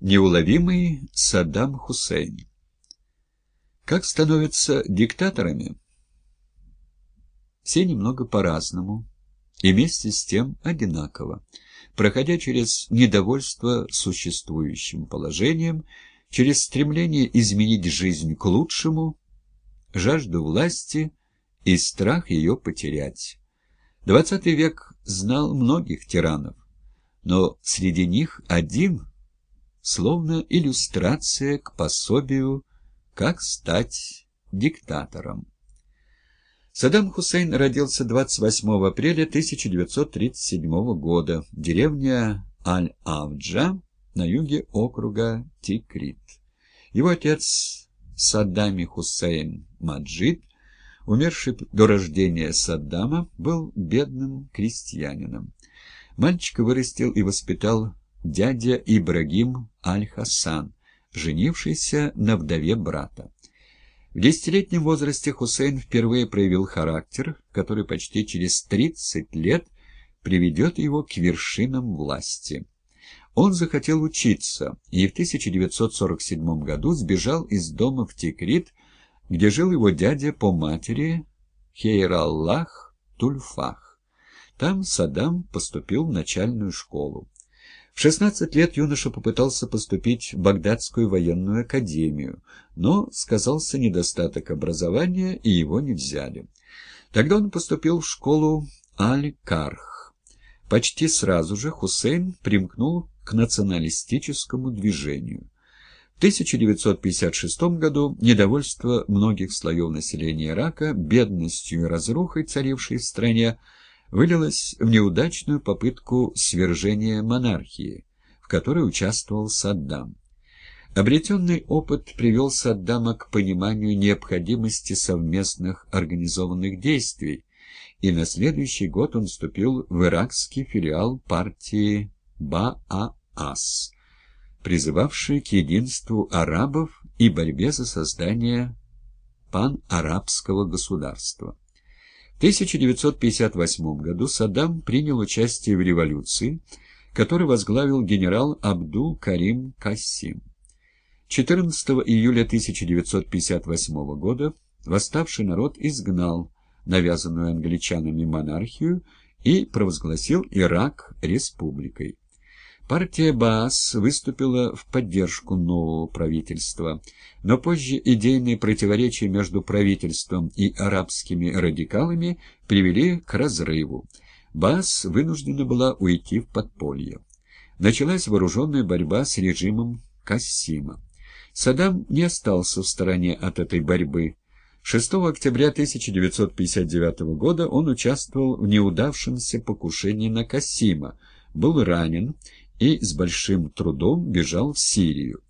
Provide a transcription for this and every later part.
Неуловимый Саддам Хусейн. Как становятся диктаторами? Все немного по-разному и вместе с тем одинаково, проходя через недовольство существующим положением, через стремление изменить жизнь к лучшему, жажду власти и страх ее потерять. Двадцатый век знал многих тиранов, но среди них один словно иллюстрация к пособию «Как стать диктатором». Саддам Хусейн родился 28 апреля 1937 года в деревне Аль-Авджа на юге округа Тикрит. Его отец Саддами Хусейн Маджид, умерший до рождения Саддама, был бедным крестьянином. Мальчика вырастил и воспитал дядя Ибрагим Аль-Хасан, женившийся на вдове брата. В десятилетнем возрасте Хусейн впервые проявил характер, который почти через 30 лет приведет его к вершинам власти. Он захотел учиться и в 1947 году сбежал из дома в Тикрит, где жил его дядя по матери Хейраллах Тульфах. Там Саддам поступил в начальную школу. В 16 лет юноша попытался поступить в Багдадскую военную академию, но сказался недостаток образования, и его не взяли. Тогда он поступил в школу Аль-Карх. Почти сразу же Хусейн примкнул к националистическому движению. В 1956 году недовольство многих слоев населения Ирака бедностью и разрухой, царившей в стране, вылилось в неудачную попытку свержения монархии, в которой участвовал Саддам. Обретенный опыт привел Саддама к пониманию необходимости совместных организованных действий, и на следующий год он вступил в иракский филиал партии Баас, призывавший к единству арабов и борьбе за создание пан-арабского государства. В 1958 году Саддам принял участие в революции, которую возглавил генерал Абдул-Карим Кассим. 14 июля 1958 года восставший народ изгнал навязанную англичанами монархию и провозгласил Ирак республикой. Партия Баас выступила в поддержку нового правительства, но позже идейные противоречия между правительством и арабскими радикалами привели к разрыву. Баас вынуждена была уйти в подполье. Началась вооруженная борьба с режимом Кассима. Саддам не остался в стороне от этой борьбы. 6 октября 1959 года он участвовал в неудавшемся покушении на Кассима, был ранен и с большим трудом бежал в Сирию.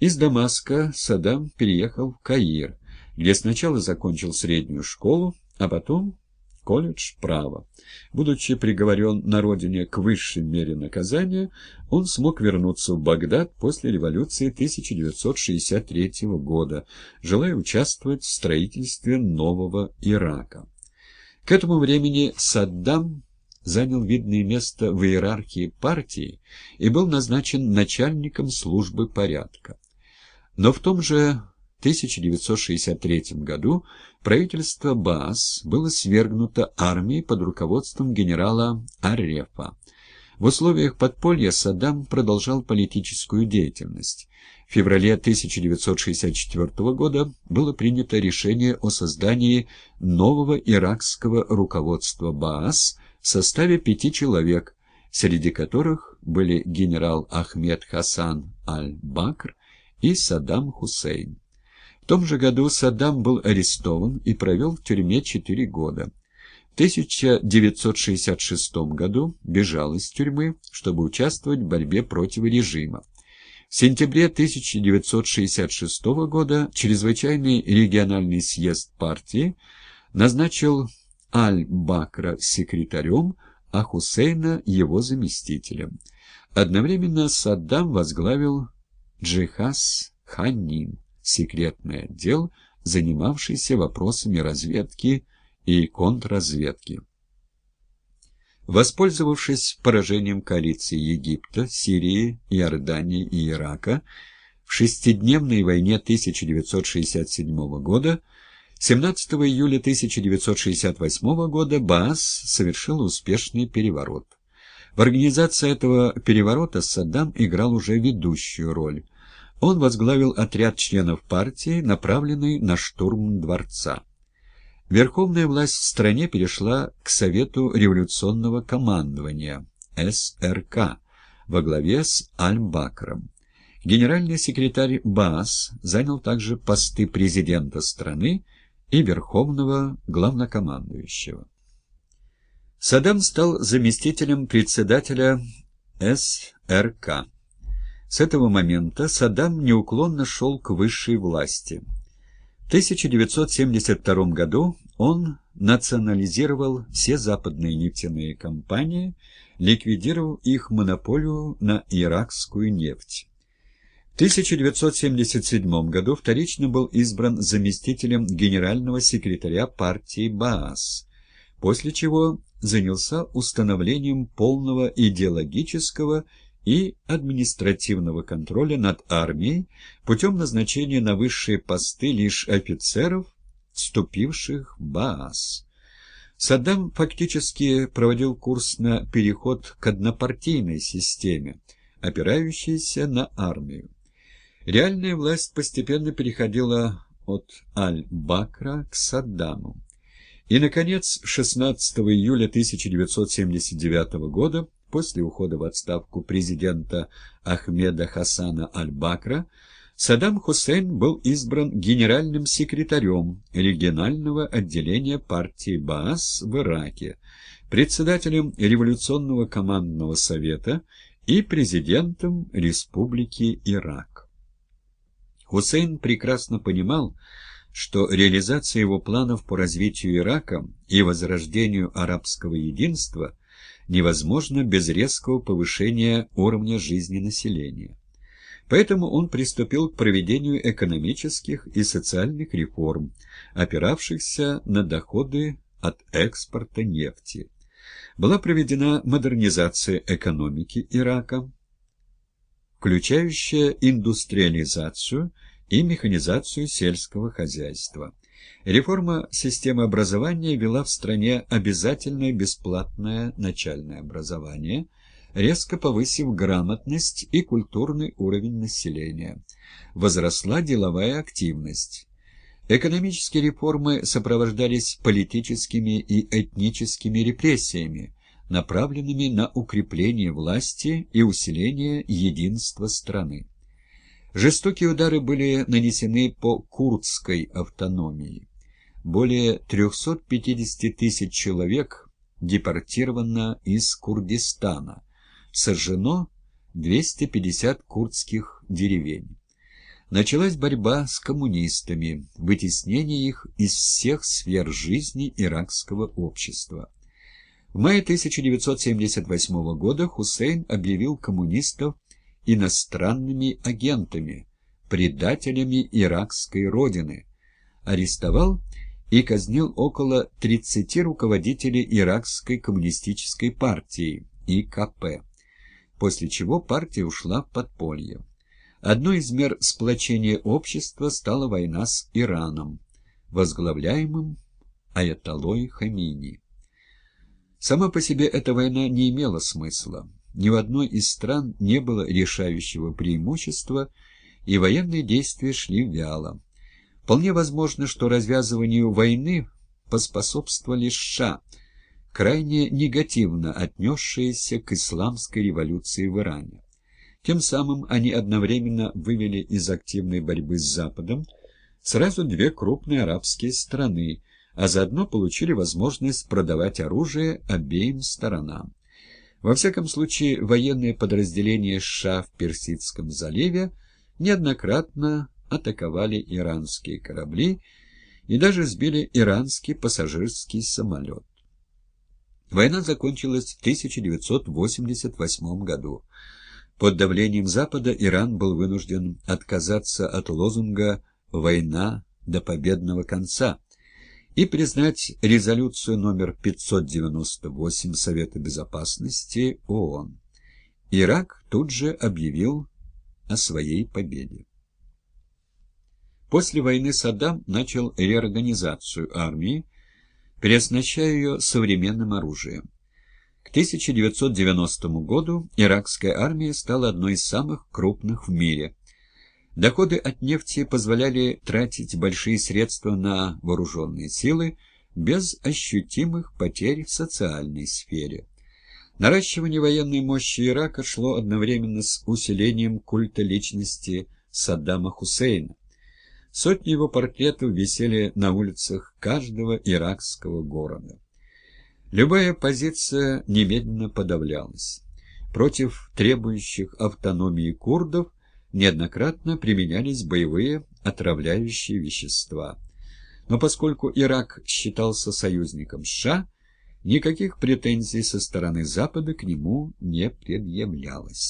Из Дамаска Саддам переехал в Каир, где сначала закончил среднюю школу, а потом колледж права. Будучи приговорен на родине к высшей мере наказания, он смог вернуться в Багдад после революции 1963 года, желая участвовать в строительстве нового Ирака. К этому времени Саддам занял видное место в иерархии партии и был назначен начальником службы порядка. Но в том же 1963 году правительство Баас было свергнуто армией под руководством генерала Арефа. В условиях подполья Саддам продолжал политическую деятельность. В феврале 1964 года было принято решение о создании нового иракского руководства Баас в составе пяти человек, среди которых были генерал Ахмед Хасан Аль-Бакр и Саддам Хусейн. В том же году Саддам был арестован и провел в тюрьме четыре года. В 1966 году бежал из тюрьмы, чтобы участвовать в борьбе против режима. В сентябре 1966 года чрезвычайный региональный съезд партии назначил Аль-Бакра секретарем, а Хусейна его заместителем. Одновременно Саддам возглавил Джихас Ханин, секретный отдел, занимавшийся вопросами разведки и контрразведки. Воспользовавшись поражением коалиции Египта, Сирии, Иордании и Ирака в шестидневной войне 1967 года, 17 июля 1968 года Баас совершил успешный переворот. В организации этого переворота Саддам играл уже ведущую роль. Он возглавил отряд членов партии, направленный на штурм дворца. Верховная власть в стране перешла к Совету революционного командования, СРК, во главе с Аль-Бакром. Генеральный секретарь Баас занял также посты президента страны и верховного главнокомандующего. Саддам стал заместителем председателя СРК. С этого момента Саддам неуклонно шел к высшей власти – 1972 году он национализировал все западные нефтяные компании, ликвидировав их монополию на иракскую нефть. В 1977 году вторично был избран заместителем генерального секретаря партии БААС, после чего занялся установлением полного идеологического и административного контроля над армией путем назначения на высшие посты лишь офицеров, вступивших в БААС. Саддам фактически проводил курс на переход к однопартийной системе, опирающейся на армию. Реальная власть постепенно переходила от Аль-Бакра к Саддаму. И, наконец, 16 июля 1979 года После ухода в отставку президента Ахмеда Хасана Аль-Бакра Саддам Хусейн был избран генеральным секретарем регионального отделения партии Баас в Ираке, председателем революционного командного совета и президентом Республики Ирак. Хусейн прекрасно понимал, что реализация его планов по развитию Ирака и возрождению арабского единства – невозможно без резкого повышения уровня жизни населения. Поэтому он приступил к проведению экономических и социальных реформ, опиравшихся на доходы от экспорта нефти. Была проведена модернизация экономики Ирака, включающая индустриализацию и механизацию сельского хозяйства. Реформа системы образования вела в стране обязательное бесплатное начальное образование, резко повысив грамотность и культурный уровень населения. Возросла деловая активность. Экономические реформы сопровождались политическими и этническими репрессиями, направленными на укрепление власти и усиление единства страны. Жестокие удары были нанесены по курдской автономии. Более 350 тысяч человек депортировано из Курдистана. Сожжено 250 курдских деревень. Началась борьба с коммунистами, вытеснение их из всех сфер жизни иракского общества. В мае 1978 года Хусейн объявил коммунистов иностранными агентами, предателями иракской родины, арестовал и казнил около 30 руководителей иракской коммунистической партии ИКП, после чего партия ушла в подполье. Одной из мер сплочения общества стала война с Ираном, возглавляемым Аятолой Хамини. Сама по себе эта война не имела смысла. Ни в одной из стран не было решающего преимущества, и военные действия шли вяло. Вполне возможно, что развязыванию войны поспособствовали США, крайне негативно отнесшиеся к исламской революции в Иране. Тем самым они одновременно вывели из активной борьбы с Западом сразу две крупные арабские страны, а заодно получили возможность продавать оружие обеим сторонам. Во всяком случае, военные подразделения США в Персидском заливе неоднократно атаковали иранские корабли и даже сбили иранский пассажирский самолет. Война закончилась в 1988 году. Под давлением Запада Иран был вынужден отказаться от лозунга «Война до победного конца» и признать резолюцию номер 598 Совета Безопасности ООН. Ирак тут же объявил о своей победе. После войны Саддам начал реорганизацию армии, переоснащая ее современным оружием. К 1990 году иракская армия стала одной из самых крупных в мире. Доходы от нефти позволяли тратить большие средства на вооруженные силы без ощутимых потерь в социальной сфере. Наращивание военной мощи Ирака шло одновременно с усилением культа личности Саддама Хусейна. Сотни его портретов висели на улицах каждого иракского города. Любая позиция немедленно подавлялась. Против требующих автономии курдов неоднократно применялись боевые отравляющие вещества. Но поскольку Ирак считался союзником США, никаких претензий со стороны Запада к нему не предъявлялось.